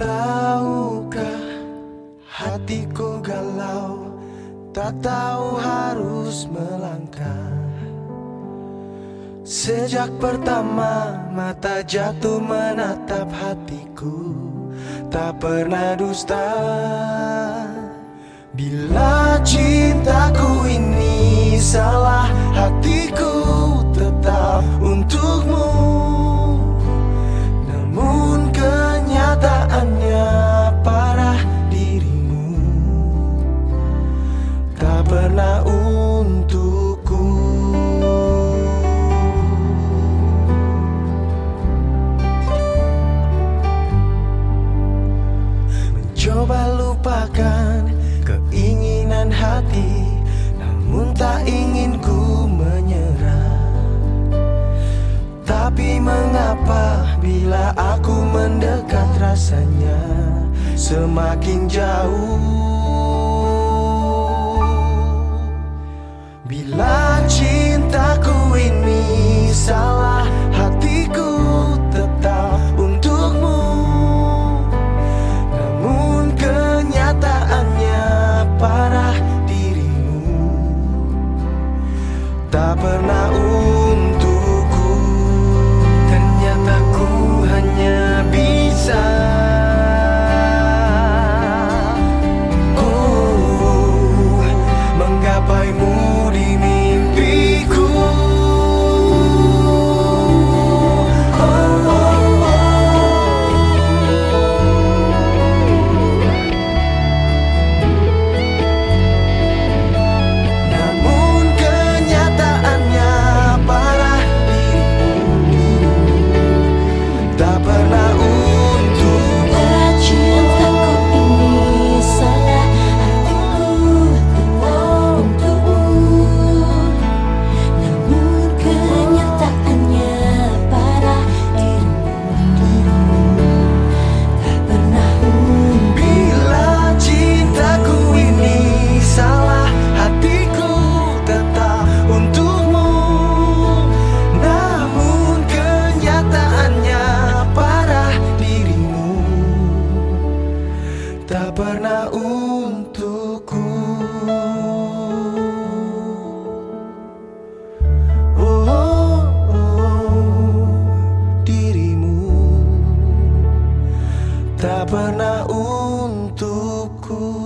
Tahukah hatiku galau? Tak tahu harus melangkah. Sejak pertama mata jatuh menatap hatiku Tak pernah dusta. Bila cintaku ini salah Hatiku tetap untukmu. Hati Namun tak ingin ku menyerah. Tapi mengapa bila aku mendekat rasanya Semakin jauh tak pernah u. tak pernah untukku. Oh, oh, dirimu. Tak pernah untukku.